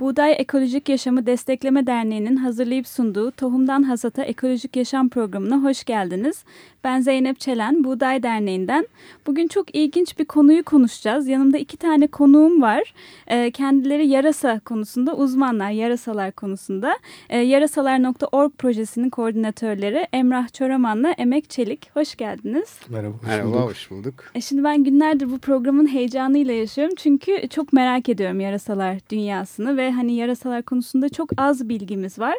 Buğday Ekolojik Yaşamı Destekleme Derneği'nin hazırlayıp sunduğu Tohumdan Hasata Ekolojik Yaşam programına hoş geldiniz. Ben Zeynep Çelen, Buğday Derneği'nden. Bugün çok ilginç bir konuyu konuşacağız. Yanımda iki tane konuğum var. E, kendileri yarasa konusunda uzmanlar, yarasalar konusunda. E, yarasalar.org projesinin koordinatörleri Emrah Çoraman'la Emek Çelik. Hoş geldiniz. Merhaba. Hoş Merhaba, bulduk. hoş bulduk. E, şimdi ben günlerdir bu programın heyecanıyla yaşıyorum. Çünkü çok merak ediyorum yarasalar dünyasını ve hani yarasalar konusunda çok az bilgimiz var.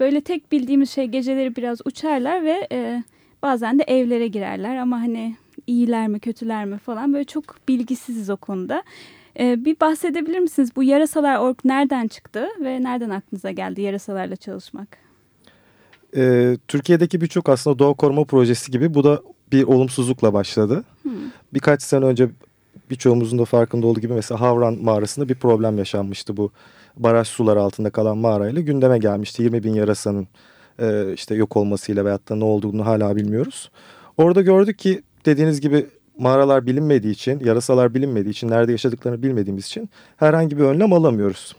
Böyle tek bildiğimiz şey geceleri biraz uçarlar ve... E, Bazen de evlere girerler ama hani iyiler mi kötüler mi falan böyle çok bilgisiziz o konuda. Ee, bir bahsedebilir misiniz? Bu yarasalar org nereden çıktı ve nereden aklınıza geldi yarasalarla çalışmak? Ee, Türkiye'deki birçok aslında doğa koruma projesi gibi bu da bir olumsuzlukla başladı. Hmm. Birkaç sene önce birçoğumuzun da farkında olduğu gibi mesela Havran mağarasında bir problem yaşanmıştı bu baraj suları altında kalan mağarayla gündeme gelmişti 20 bin yarasanın e, işte yok olmasıyla veyahut da ne olduğunu hala bilmiyoruz. Orada gördük ki dediğiniz gibi mağaralar bilinmediği için, yarasalar bilinmediği için, nerede yaşadıklarını bilmediğimiz için herhangi bir önlem alamıyoruz.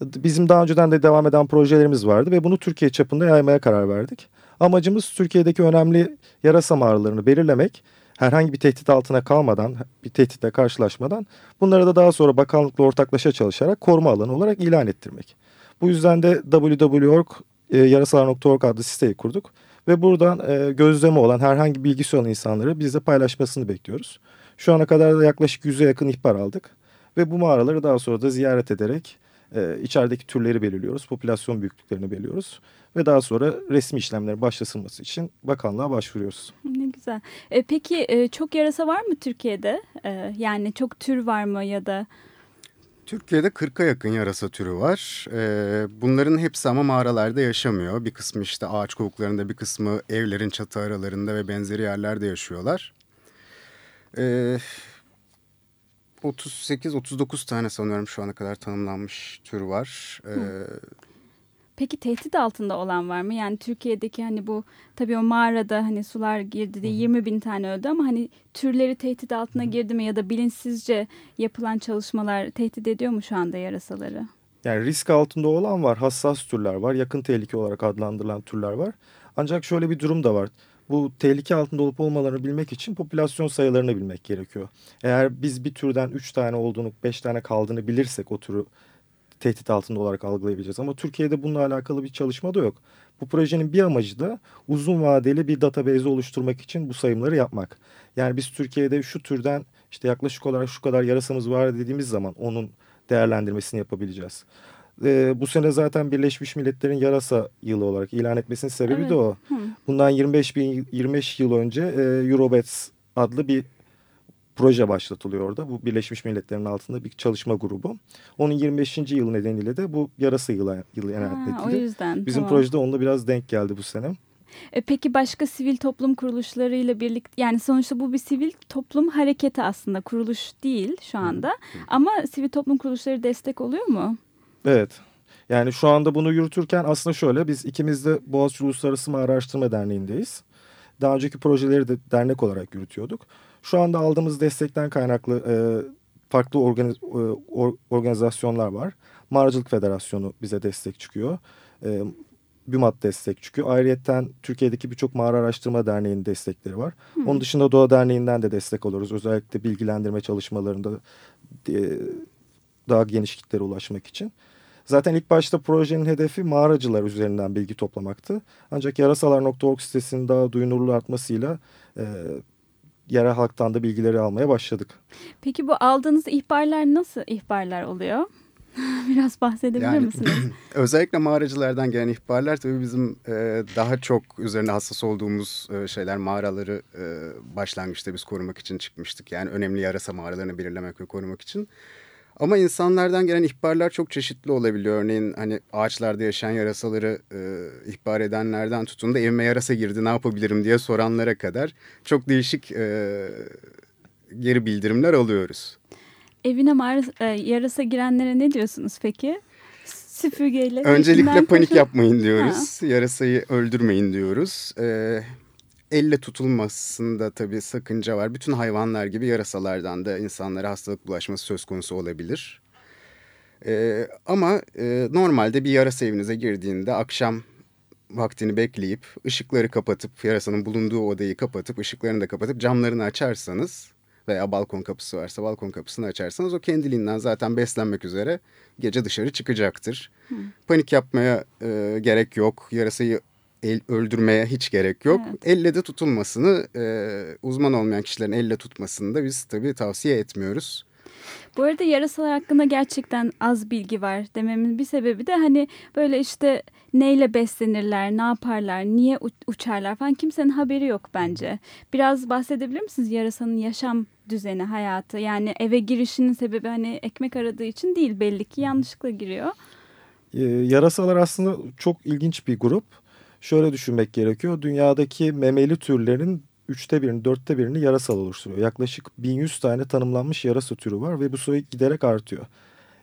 Bizim daha önceden de devam eden projelerimiz vardı ve bunu Türkiye çapında yaymaya karar verdik. Amacımız Türkiye'deki önemli yarasa mağaralarını belirlemek, herhangi bir tehdit altına kalmadan, bir tehditle karşılaşmadan bunları da daha sonra bakanlıkla ortaklaşa çalışarak koruma alanı olarak ilan ettirmek. Bu yüzden de www.org e, yarasalar.org adlı siteyi kurduk. Ve buradan e, gözleme olan herhangi bilgisi olan insanları bizle paylaşmasını bekliyoruz. Şu ana kadar da yaklaşık yüze yakın ihbar aldık. Ve bu mağaraları daha sonra da ziyaret ederek e, içerideki türleri belirliyoruz. Popülasyon büyüklüklerini belirliyoruz. Ve daha sonra resmi işlemlerin başlasılması için bakanlığa başvuruyoruz. Ne güzel. E, peki e, çok yarasa var mı Türkiye'de? E, yani çok tür var mı ya da... Türkiye'de 40'a yakın yarasa türü var. Ee, bunların hepsi ama mağaralarda yaşamıyor. Bir kısmı işte ağaç kovuklarında, bir kısmı evlerin çatı aralarında ve benzeri yerlerde yaşıyorlar. Ee, 38-39 tane sanıyorum şu ana kadar tanımlanmış tür var. Ee, Peki tehdit altında olan var mı? Yani Türkiye'deki hani bu tabii o mağarada hani sular girdi de 20 bin tane öldü ama hani türleri tehdit altına girdi mi ya da bilinçsizce yapılan çalışmalar tehdit ediyor mu şu anda yarasaları? Yani risk altında olan var, hassas türler var, yakın tehlike olarak adlandırılan türler var. Ancak şöyle bir durum da var. Bu tehlike altında olup olmalarını bilmek için popülasyon sayılarını bilmek gerekiyor. Eğer biz bir türden 3 tane olduğunu, 5 tane kaldığını bilirsek o türü tehdit altında olarak algılayabileceğiz. Ama Türkiye'de bununla alakalı bir çalışma da yok. Bu projenin bir amacı da uzun vadeli bir database oluşturmak için bu sayımları yapmak. Yani biz Türkiye'de şu türden işte yaklaşık olarak şu kadar yarasamız var dediğimiz zaman onun değerlendirmesini yapabileceğiz. Ee, bu sene zaten Birleşmiş Milletler'in yarasa yılı olarak ilan etmesinin sebebi evet. de o. Hı. Bundan 25 bin 25 yıl önce e, Eurobets adlı bir proje başlatılıyor orada. Bu Birleşmiş Milletler'in altında bir çalışma grubu. Onun 25. yıl nedeniyle de bu yarasa yılı, yılı edildi. O yüzden. Bizim tamam. projede onunla biraz denk geldi bu sene. E peki başka sivil toplum kuruluşlarıyla birlikte yani sonuçta bu bir sivil toplum hareketi aslında kuruluş değil şu anda hı ama sivil toplum kuruluşları destek oluyor mu? Evet. Yani şu anda bunu yürütürken aslında şöyle biz ikimiz de Boğaziçi Uluslararası Mağara Araştırma Derneği'ndeyiz. Daha önceki projeleri de dernek olarak yürütüyorduk. Şu anda aldığımız destekten kaynaklı e, farklı organiz, e, or, organizasyonlar var. Mağaracılık Federasyonu bize destek çıkıyor. E, BÜMAT destek çıkıyor. Ayrıyeten Türkiye'deki birçok mağara araştırma derneğinin destekleri var. Hmm. Onun dışında Doğa Derneği'nden de destek alıyoruz. Özellikle bilgilendirme çalışmalarında e, daha geniş kitlere ulaşmak için. Zaten ilk başta projenin hedefi mağaracılar üzerinden bilgi toplamaktı. Ancak yarasalar.org sitesinin daha duyunurluğu artmasıyla e, yerel halktan da bilgileri almaya başladık. Peki bu aldığınız ihbarlar nasıl ihbarlar oluyor? Biraz bahsedebilir yani, misiniz? özellikle mağaracılardan gelen ihbarlar tabii bizim e, daha çok üzerine hassas olduğumuz e, şeyler mağaraları e, başlangıçta biz korumak için çıkmıştık. Yani önemli yarasa mağaralarını belirlemek ve korumak için. Ama insanlardan gelen ihbarlar çok çeşitli olabiliyor. Örneğin hani ağaçlarda yaşayan yarasaları e, ihbar edenlerden tutun da evime yarasa girdi ne yapabilirim diye soranlara kadar çok değişik e, geri bildirimler alıyoruz. evine e, yarasa girenlere ne diyorsunuz peki? Süpürgeyle. Öncelikle panik yapmayın diyoruz. Ha. Yarasayı öldürmeyin diyoruz. Ee, elle tutulmasında tabii sakınca var. Bütün hayvanlar gibi yarasalardan da insanlara hastalık bulaşması söz konusu olabilir. Ee, ama e, normalde bir yarasa evinize girdiğinde akşam vaktini bekleyip ışıkları kapatıp yarasanın bulunduğu odayı kapatıp ışıklarını da kapatıp camlarını açarsanız veya balkon kapısı varsa balkon kapısını açarsanız o kendiliğinden zaten beslenmek üzere gece dışarı çıkacaktır. Hı. Panik yapmaya e, gerek yok. Yarasayı el, öldürmeye hiç gerek yok. Evet. Elle de tutulmasını e, uzman olmayan kişilerin elle tutmasını da biz tabii tavsiye etmiyoruz. Bu arada yarasalar hakkında gerçekten az bilgi var dememin bir sebebi de hani böyle işte neyle beslenirler, ne yaparlar, niye uçarlar falan kimsenin haberi yok bence. Biraz bahsedebilir misiniz yarasanın yaşam düzeni, hayatı? Yani eve girişinin sebebi hani ekmek aradığı için değil belli ki yanlışlıkla giriyor. Ee, yarasalar aslında çok ilginç bir grup. Şöyle düşünmek gerekiyor. Dünyadaki memeli türlerin üçte birini, dörtte birini yarasal oluşturuyor. Yaklaşık 1100 tane tanımlanmış yarasa türü var ve bu sayı giderek artıyor.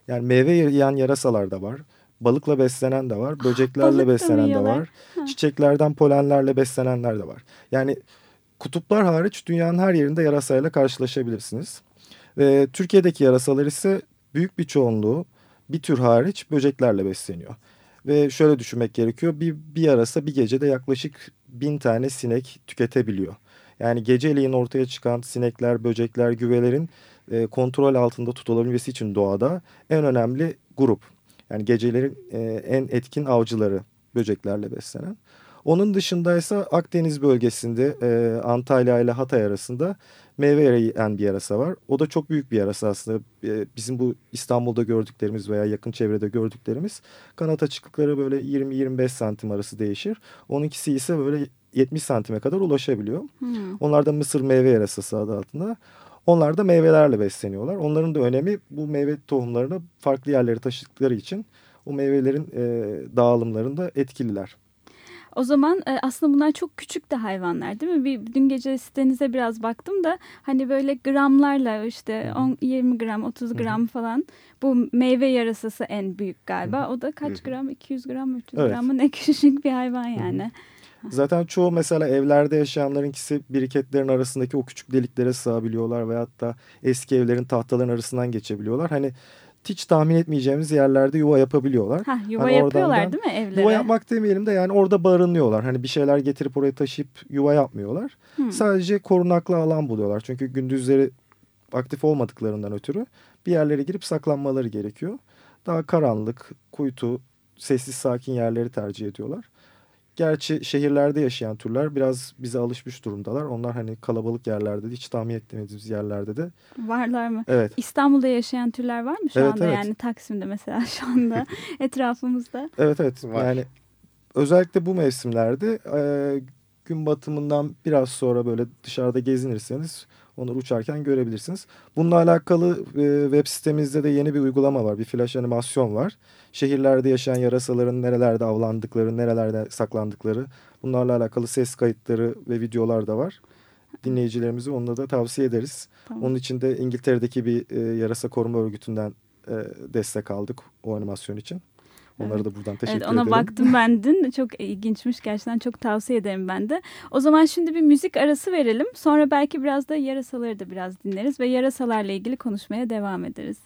Yani meyve yiyen yarasalar da var. Balıkla beslenen de var. Böceklerle Balık beslenen de var. Ha. Çiçeklerden polenlerle beslenenler de var. Yani kutuplar hariç dünyanın her yerinde yarasayla karşılaşabilirsiniz. Ve Türkiye'deki yarasalar ise büyük bir çoğunluğu bir tür hariç böceklerle besleniyor. Ve şöyle düşünmek gerekiyor. Bir, bir yarasa bir gecede yaklaşık bin tane sinek tüketebiliyor. Yani geceleyin ortaya çıkan sinekler, böcekler, güvelerin e, kontrol altında tutulabilmesi için doğada en önemli grup. Yani gecelerin e, en etkin avcıları böceklerle beslenen. Onun dışında ise Akdeniz bölgesinde e, Antalya ile Hatay arasında meyve yiyen bir yarasa var. O da çok büyük bir yarasa aslında. E, bizim bu İstanbul'da gördüklerimiz veya yakın çevrede gördüklerimiz kanat açıklıkları böyle 20-25 santim arası değişir. Onunkisi ise böyle 70 santime kadar ulaşabiliyor. Hmm. Onlar da Mısır meyve yarasası adı altında. Onlar da meyvelerle besleniyorlar. Onların da önemi bu meyve tohumlarını farklı yerlere taşıdıkları için o meyvelerin e, dağılımlarında etkililer. O zaman e, aslında bunlar çok küçük de hayvanlar değil mi? Bir, dün gece sitenize biraz baktım da hani böyle gramlarla işte 10, 20 gram 30 gram falan bu meyve yarasası en büyük galiba. O da kaç gram 200 gram 300 evet. gram mı ne küçük bir hayvan yani. Zaten çoğu mesela evlerde yaşayanlarınkisi biriketlerin arasındaki o küçük deliklere sığabiliyorlar veyahut da eski evlerin tahtaların arasından geçebiliyorlar. Hani hiç tahmin etmeyeceğimiz yerlerde yuva yapabiliyorlar. Ha, yuva hani yapıyorlar değil mi evlere? Yuva yapmak demeyelim de yani orada barınıyorlar. Hani bir şeyler getirip oraya taşıyıp yuva yapmıyorlar. Hmm. Sadece korunaklı alan buluyorlar. Çünkü gündüzleri aktif olmadıklarından ötürü bir yerlere girip saklanmaları gerekiyor. Daha karanlık, kuytu, sessiz sakin yerleri tercih ediyorlar. Gerçi şehirlerde yaşayan türler biraz bize alışmış durumdalar. Onlar hani kalabalık yerlerde de hiç tahmin etmediğimiz yerlerde de. Varlar mı? Evet. İstanbul'da yaşayan türler var mı şu evet, anda? Evet. Yani Taksim'de mesela şu anda etrafımızda. Evet evet. Var. Yani özellikle bu mevsimlerde e, gün batımından biraz sonra böyle dışarıda gezinirseniz onları uçarken görebilirsiniz. Bununla alakalı e, web sitemizde de yeni bir uygulama var. Bir flash animasyon var. Şehirlerde yaşayan yarasaların nerelerde avlandıkları, nerelerde saklandıkları bunlarla alakalı ses kayıtları ve videolar da var. Dinleyicilerimizi onunla da tavsiye ederiz. Tamam. Onun için de İngiltere'deki bir e, yarasa koruma örgütünden e, destek aldık o animasyon için. Onlara da buradan teşekkür evet, ona ederim. Ona baktım ben dün. Çok ilginçmiş. Gerçekten çok tavsiye ederim ben de. O zaman şimdi bir müzik arası verelim. Sonra belki biraz da yarasaları da biraz dinleriz ve yarasalarla ilgili konuşmaya devam ederiz.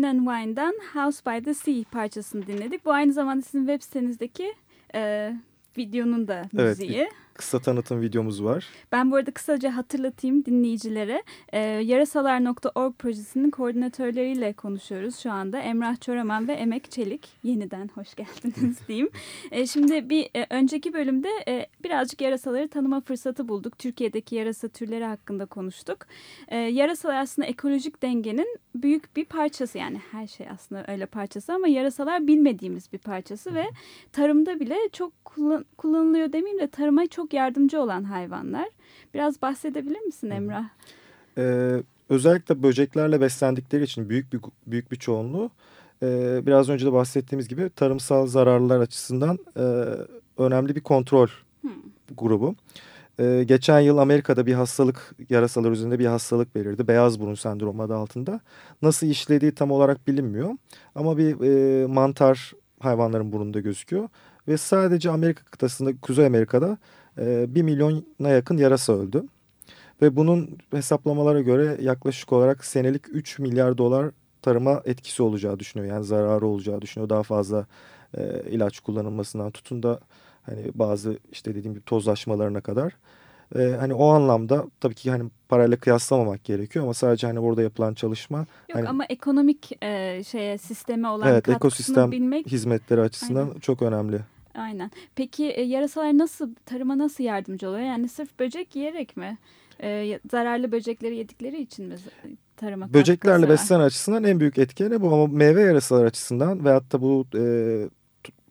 Iron and Wine'dan House by the Sea parçasını dinledik. Bu aynı zamanda sizin web sitenizdeki e, videonun da Evet, müziği. Kısa tanıtım videomuz var. Ben bu arada kısaca hatırlatayım dinleyicilere. Ee, Yarasalar.org projesinin koordinatörleriyle konuşuyoruz şu anda. Emrah Çoraman ve Emek Çelik. Yeniden hoş geldiniz diyeyim. Ee, şimdi bir e, önceki bölümde e, birazcık yarasaları tanıma fırsatı bulduk. Türkiye'deki yarasa türleri hakkında konuştuk. Ee, yarasalar aslında ekolojik dengenin büyük bir parçası. Yani her şey aslında öyle parçası ama yarasalar bilmediğimiz bir parçası ve tarımda bile çok kullan- kullanılıyor demeyeyim de tarıma çok yardımcı olan hayvanlar. Biraz bahsedebilir misin Emrah? Ee, özellikle böceklerle beslendikleri için büyük bir büyük bir çoğunluğu e, biraz önce de bahsettiğimiz gibi tarımsal zararlar açısından e, önemli bir kontrol grubu. E, geçen yıl Amerika'da bir hastalık yarasalar üzerinde bir hastalık belirdi. Beyaz burun sendromu adı altında. Nasıl işlediği tam olarak bilinmiyor. Ama bir e, mantar hayvanların burnunda gözüküyor. Ve sadece Amerika kıtasında, Kuzey Amerika'da e, 1 milyona yakın yarasa öldü. Ve bunun hesaplamalara göre yaklaşık olarak senelik 3 milyar dolar tarıma etkisi olacağı düşünüyor. Yani zararı olacağı düşünüyor. Daha fazla e, ilaç kullanılmasından tutun da hani bazı işte dediğim gibi tozlaşmalarına kadar. E, hani o anlamda tabii ki hani parayla kıyaslamamak gerekiyor ama sadece hani orada yapılan çalışma Yok hani, ama ekonomik e, şeye sisteme olan evet katkısını ekosistem bilmek hizmetleri açısından Aynen. çok önemli. Aynen. Peki e, yarasalar nasıl tarıma nasıl yardımcı oluyor? Yani sırf böcek yiyerek mi? E, zararlı böcekleri yedikleri için mi tarıma Böceklerle beslenen açısından en büyük etkeni bu ama meyve yarasalar açısından veyahut da bu e,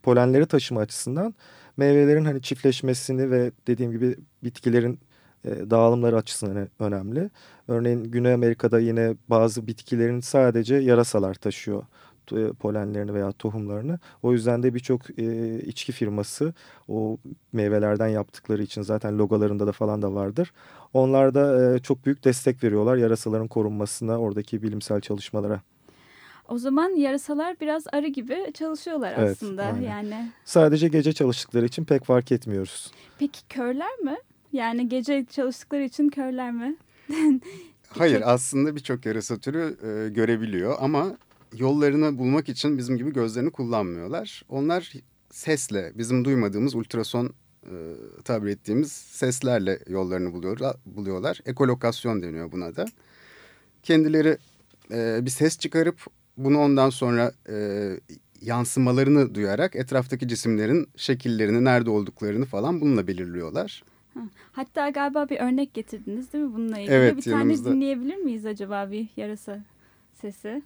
polenleri taşıma açısından meyvelerin hani çiftleşmesini ve dediğim gibi bitkilerin e, dağılımları açısından önemli. Örneğin Güney Amerika'da yine bazı bitkilerin sadece yarasalar taşıyor e, polenlerini veya tohumlarını. O yüzden de birçok e, içki firması o meyvelerden yaptıkları için zaten logolarında da falan da vardır. Onlar da e, çok büyük destek veriyorlar yarasaların korunmasına, oradaki bilimsel çalışmalara. O zaman yarasalar biraz arı gibi çalışıyorlar Evet, aslında aynen. yani. Sadece gece çalıştıkları için pek fark etmiyoruz. Peki körler mi? Yani gece çalıştıkları için körler mi? Hayır aslında birçok yarasa türü e, görebiliyor ama yollarını bulmak için bizim gibi gözlerini kullanmıyorlar. Onlar sesle bizim duymadığımız ultrason e, tabir ettiğimiz seslerle yollarını buluyor, buluyorlar. Ekolokasyon deniyor buna da. Kendileri e, bir ses çıkarıp bunu ondan sonra e, yansımalarını duyarak etraftaki cisimlerin şekillerini, nerede olduklarını falan bununla belirliyorlar. Hatta galiba bir örnek getirdiniz değil mi bununla ilgili? Evet, bir tane yanımızda. dinleyebilir miyiz acaba bir yarasa sesi?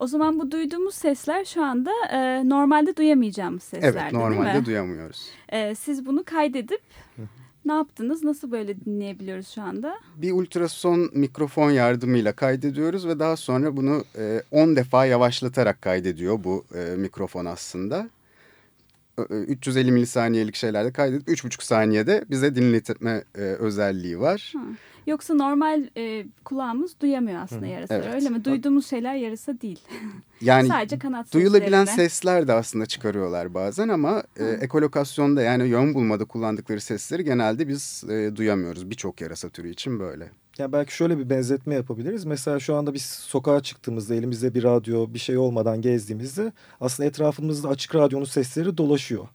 O zaman bu duyduğumuz sesler şu anda e, normalde duyamayacağımız sesler Evet değil mi? normalde duyamıyoruz. E, siz bunu kaydedip ne yaptınız? Nasıl böyle dinleyebiliyoruz şu anda? Bir ultrason mikrofon yardımıyla kaydediyoruz ve daha sonra bunu e, 10 defa yavaşlatarak kaydediyor bu e, mikrofon aslında. Ö- ö, 350 milisaniyelik şeylerde kaydedip 3,5 saniyede bize dinletme e, özelliği var. Yoksa normal e, kulağımız duyamıyor aslında yarasaları Evet. öyle mi? Duyduğumuz şeyler yarasa değil. Yani Sadece kanat duyulabilen seslerine. sesler de aslında çıkarıyorlar bazen ama e, ekolokasyonda yani yön bulmada kullandıkları sesleri genelde biz e, duyamıyoruz. Birçok yarasa türü için böyle. Ya belki şöyle bir benzetme yapabiliriz. Mesela şu anda biz sokağa çıktığımızda elimizde bir radyo bir şey olmadan gezdiğimizde aslında etrafımızda açık radyonun sesleri dolaşıyor.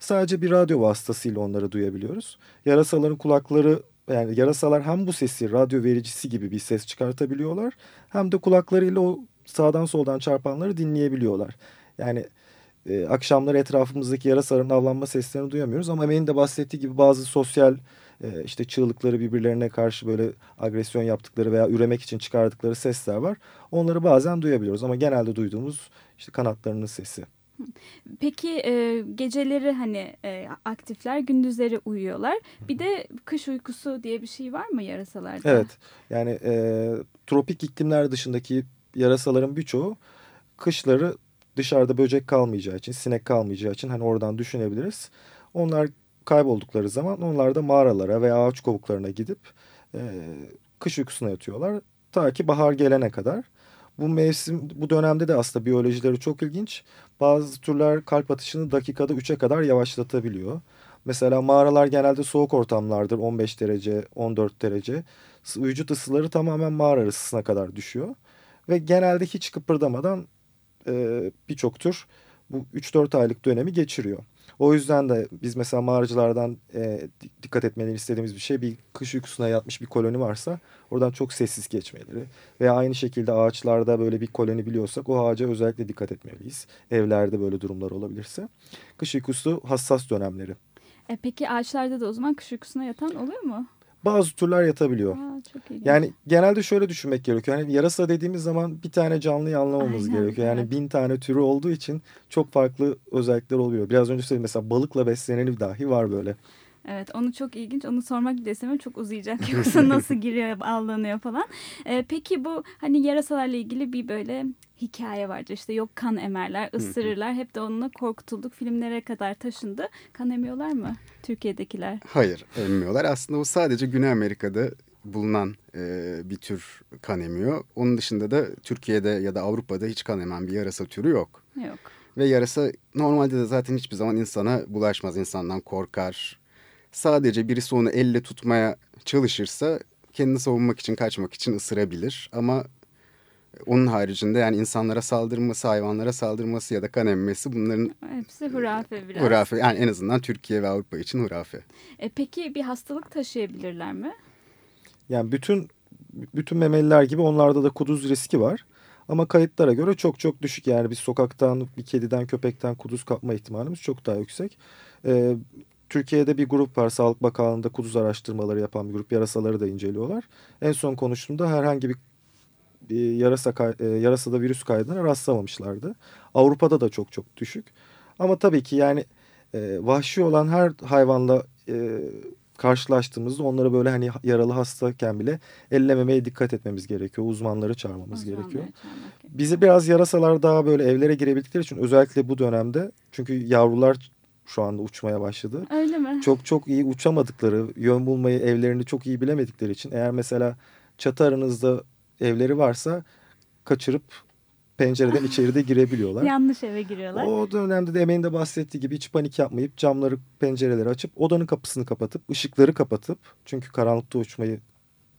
Sadece bir radyo vasıtasıyla onları duyabiliyoruz. Yarasaların kulakları yani yarasalar hem bu sesi radyo vericisi gibi bir ses çıkartabiliyorlar hem de kulaklarıyla o sağdan soldan çarpanları dinleyebiliyorlar. Yani e, akşamları etrafımızdaki yarasaların avlanma seslerini duyamıyoruz ama Emel'in de bahsettiği gibi bazı sosyal e, işte çığlıkları birbirlerine karşı böyle agresyon yaptıkları veya üremek için çıkardıkları sesler var. Onları bazen duyabiliyoruz ama genelde duyduğumuz işte kanatlarının sesi. Peki e, geceleri hani e, aktifler, gündüzleri uyuyorlar. Bir de kış uykusu diye bir şey var mı yarasalarda? Evet yani e, tropik iklimler dışındaki yarasaların birçoğu kışları dışarıda böcek kalmayacağı için, sinek kalmayacağı için hani oradan düşünebiliriz. Onlar kayboldukları zaman onlar da mağaralara veya ağaç kovuklarına gidip e, kış uykusuna yatıyorlar. Ta ki bahar gelene kadar. Bu mevsim, bu dönemde de aslında biyolojileri çok ilginç. Bazı türler kalp atışını dakikada 3'e kadar yavaşlatabiliyor. Mesela mağaralar genelde soğuk ortamlardır. 15 derece, 14 derece. Vücut ısıları tamamen mağara ısısına kadar düşüyor. Ve genelde hiç kıpırdamadan e, birçok tür bu 3-4 aylık dönemi geçiriyor. O yüzden de biz mesela mağaracılardan e, dikkat etmelerini istediğimiz bir şey bir kış uykusuna yatmış bir koloni varsa oradan çok sessiz geçmeleri veya aynı şekilde ağaçlarda böyle bir koloni biliyorsak o ağaca özellikle dikkat etmeliyiz. Evlerde böyle durumlar olabilirse. Kış uykusu hassas dönemleri. E, peki ağaçlarda da o zaman kış uykusuna yatan oluyor mu? Bazı türler yatabiliyor. Aa. Yani genelde şöyle düşünmek gerekiyor. Yani yarasa dediğimiz zaman bir tane canlıyı anlamamız Aynen, gerekiyor. Yani evet. bin tane türü olduğu için çok farklı özellikler oluyor. Biraz önce söyledim mesela balıkla besleneni dahi var böyle. Evet onu çok ilginç. Onu sormak desem çok uzayacak. Yoksa nasıl giriyor, avlanıyor falan. Ee, peki bu hani yarasalarla ilgili bir böyle hikaye vardı. İşte yok kan emerler, ısırırlar. Hep de onunla korkutulduk. Filmlere kadar taşındı. Kan emiyorlar mı Türkiye'dekiler? Hayır emmiyorlar. Aslında o sadece Güney Amerika'da bulunan e, bir tür kan emiyor. Onun dışında da Türkiye'de ya da Avrupa'da hiç kan emen bir yarasa türü yok. Yok. Ve yarasa normalde de zaten hiçbir zaman insana bulaşmaz. İnsandan korkar, sadece birisi onu elle tutmaya çalışırsa kendini savunmak için kaçmak için ısırabilir. Ama onun haricinde yani insanlara saldırması, hayvanlara saldırması ya da kan emmesi bunların Hepsi hurafe biraz. hurafe. Yani en azından Türkiye ve Avrupa için hurafe. E, peki bir hastalık taşıyabilirler mi? Yani bütün bütün memeliler gibi onlarda da kuduz riski var. Ama kayıtlara göre çok çok düşük. Yani bir sokaktan, bir kediden, köpekten kuduz kapma ihtimalimiz çok daha yüksek. Ee, Türkiye'de bir grup var. Sağlık Bakanlığı'nda kuduz araştırmaları yapan bir grup. Yarasaları da inceliyorlar. En son konuştuğumda herhangi bir, yarasa e, yarasada virüs kaydına rastlamamışlardı. Avrupa'da da çok çok düşük. Ama tabii ki yani e, vahşi olan her hayvanla e, karşılaştığımızda onları böyle hani yaralı hastayken bile ellememeye dikkat etmemiz gerekiyor. Uzmanları çağırmamız Uzmanları gerekiyor. çağırmak. Bizi biraz yarasalar daha böyle evlere girebildikleri için özellikle bu dönemde çünkü yavrular şu anda uçmaya başladı. Öyle mi? Çok çok iyi uçamadıkları, yön bulmayı evlerini çok iyi bilemedikleri için eğer mesela çatı aranızda evleri varsa kaçırıp pencereden içeri de girebiliyorlar. Yanlış eve giriyorlar. O dönemde de Emeğin de bahsettiği gibi hiç panik yapmayıp camları pencereleri açıp odanın kapısını kapatıp ışıkları kapatıp çünkü karanlıkta uçmayı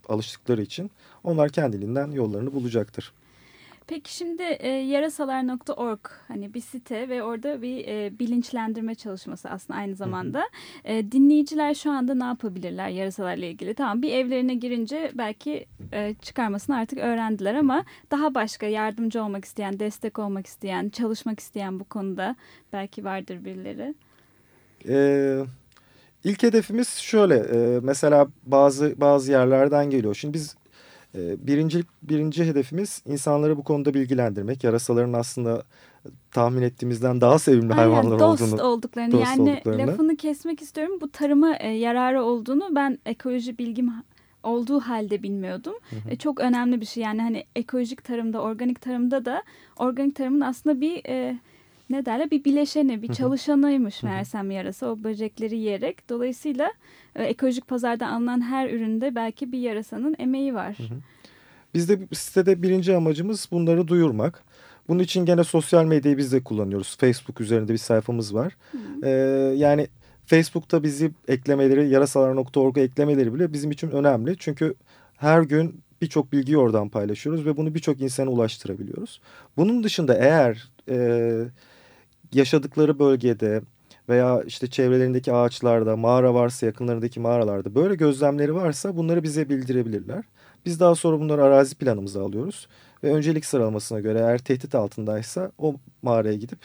alıştıkları için onlar kendiliğinden yollarını bulacaktır. Peki şimdi e, yarasalar.org hani bir site ve orada bir e, bilinçlendirme çalışması aslında aynı zamanda. E, dinleyiciler şu anda ne yapabilirler yarasalarla ilgili? Tamam bir evlerine girince belki e, çıkarmasını artık öğrendiler ama daha başka yardımcı olmak isteyen, destek olmak isteyen, çalışmak isteyen bu konuda belki vardır birileri. Ee, ilk hedefimiz şöyle e, mesela bazı bazı yerlerden geliyor. Şimdi biz birinci birinci hedefimiz insanları bu konuda bilgilendirmek. Yarasaların aslında tahmin ettiğimizden daha sevimli hayvanlar dost olduğunu. olduklarını dost yani olduklarını. lafını kesmek istiyorum. Bu tarıma e, yararı olduğunu ben ekoloji bilgim olduğu halde bilmiyordum. E, çok önemli bir şey yani hani ekolojik tarımda, organik tarımda da organik tarımın aslında bir e, ne derler bir bileşeni, bir çalışanıymış meğersem yarasa o böcekleri yiyerek. Dolayısıyla e, ekolojik pazardan alınan her üründe belki bir yarasanın emeği var. Biz de sitede birinci amacımız bunları duyurmak. Bunun için gene sosyal medyayı biz de kullanıyoruz. Facebook üzerinde bir sayfamız var. Ee, yani Facebook'ta bizi eklemeleri, yarasalar.org'a eklemeleri bile bizim için önemli. Çünkü her gün birçok bilgiyi oradan paylaşıyoruz ve bunu birçok insana ulaştırabiliyoruz. Bunun dışında eğer e, yaşadıkları bölgede veya işte çevrelerindeki ağaçlarda, mağara varsa yakınlarındaki mağaralarda böyle gözlemleri varsa bunları bize bildirebilirler. Biz daha sonra bunları arazi planımıza alıyoruz ve öncelik sıralamasına göre eğer tehdit altındaysa o mağaraya gidip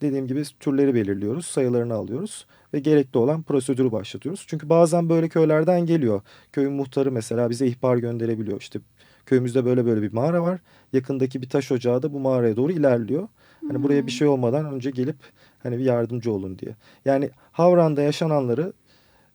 dediğim gibi türleri belirliyoruz, sayılarını alıyoruz ve gerekli olan prosedürü başlatıyoruz. Çünkü bazen böyle köylerden geliyor. Köyün muhtarı mesela bize ihbar gönderebiliyor. İşte köyümüzde böyle böyle bir mağara var. Yakındaki bir taş ocağı da bu mağaraya doğru ilerliyor. Hani buraya bir şey olmadan önce gelip hani bir yardımcı olun diye. Yani Havran'da yaşananları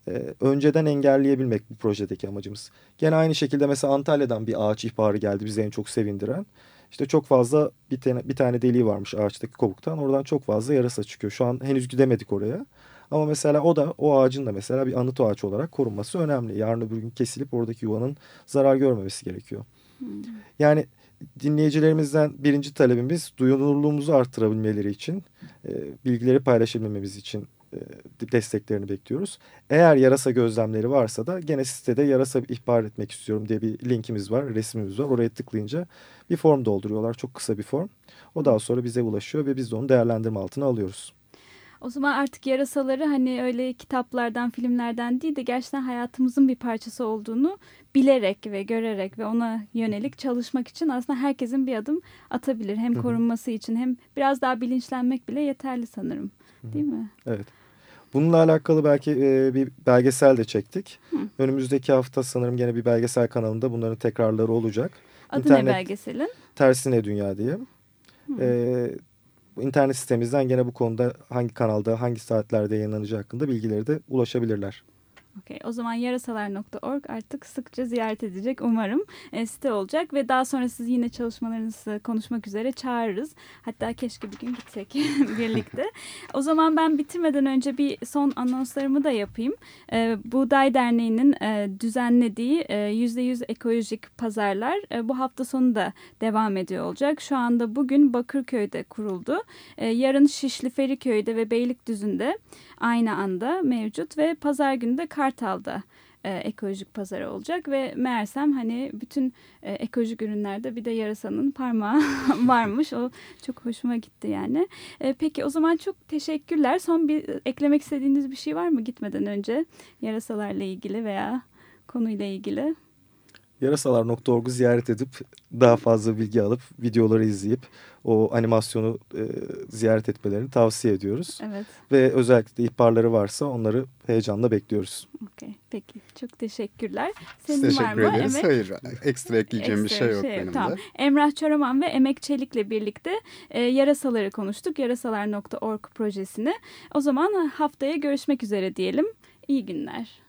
e, önceden engelleyebilmek bu projedeki amacımız. Gene aynı şekilde mesela Antalya'dan bir ağaç ihbarı geldi bizi en çok sevindiren. İşte çok fazla bir tane, bir tane deliği varmış ağaçtaki kovuktan. Oradan çok fazla yarasa çıkıyor. Şu an henüz gidemedik oraya. Ama mesela o da o ağacın da mesela bir anıt ağaç olarak korunması önemli. Yarın öbür gün kesilip oradaki yuvanın zarar görmemesi gerekiyor. Yani dinleyicilerimizden birinci talebimiz duyulurluğumuzu arttırabilmeleri için, e, bilgileri paylaşabilmemiz için e, desteklerini bekliyoruz. Eğer yarasa gözlemleri varsa da gene sitede yarasa ihbar etmek istiyorum diye bir linkimiz var, resmimiz var. Oraya tıklayınca bir form dolduruyorlar. Çok kısa bir form. O daha sonra bize ulaşıyor ve biz de onu değerlendirme altına alıyoruz. O zaman artık yarasaları hani öyle kitaplardan, filmlerden değil de gerçekten hayatımızın bir parçası olduğunu bilerek ve görerek ve ona yönelik çalışmak için aslında herkesin bir adım atabilir. Hem korunması için hem biraz daha bilinçlenmek bile yeterli sanırım. Değil mi? Evet. Bununla alakalı belki e, bir belgesel de çektik. Önümüzdeki hafta sanırım gene bir belgesel kanalında bunların tekrarları olacak. Adı İnternet- ne belgeselin? Tersine Dünya diye. Bu internet sitemizden gene bu konuda hangi kanalda, hangi saatlerde yayınlanacağı hakkında bilgileri de ulaşabilirler. Okey. O zaman yarasalar.org artık sıkça ziyaret edecek umarım e, site olacak ve daha sonra siz yine çalışmalarınızı konuşmak üzere çağırırız. Hatta keşke bir gün gitsek birlikte. O zaman ben bitirmeden önce bir son anonslarımı da yapayım. E, Buğday Derneği'nin e, düzenlediği e, %100 ekolojik pazarlar e, bu hafta sonu da devam ediyor olacak. Şu anda bugün Bakırköy'de kuruldu. E, yarın Şişli Feriköy'de ve Beylikdüzü'nde aynı anda mevcut ve pazar günü de Kartal'da e, ekolojik pazarı olacak ve meğersem hani bütün e, ekolojik ürünlerde bir de yarasanın parmağı varmış. O çok hoşuma gitti yani. E, peki o zaman çok teşekkürler. Son bir eklemek istediğiniz bir şey var mı gitmeden önce yarasalarla ilgili veya konuyla ilgili? Yarasalar.org'u ziyaret edip daha fazla bilgi alıp videoları izleyip o animasyonu e, ziyaret etmelerini tavsiye ediyoruz. Evet. Ve özellikle ihbarları varsa onları heyecanla bekliyoruz. Okay, peki çok teşekkürler. Senin teşekkür var mı? ederiz. Evet. Hayır ekstra ekleyeceğim ekstra bir şey yok şey, benim tamam. de. Emrah Çoraman ve Emek Çelik'le birlikte e, yarasaları konuştuk. Yarasalar.org projesini. O zaman haftaya görüşmek üzere diyelim. İyi günler.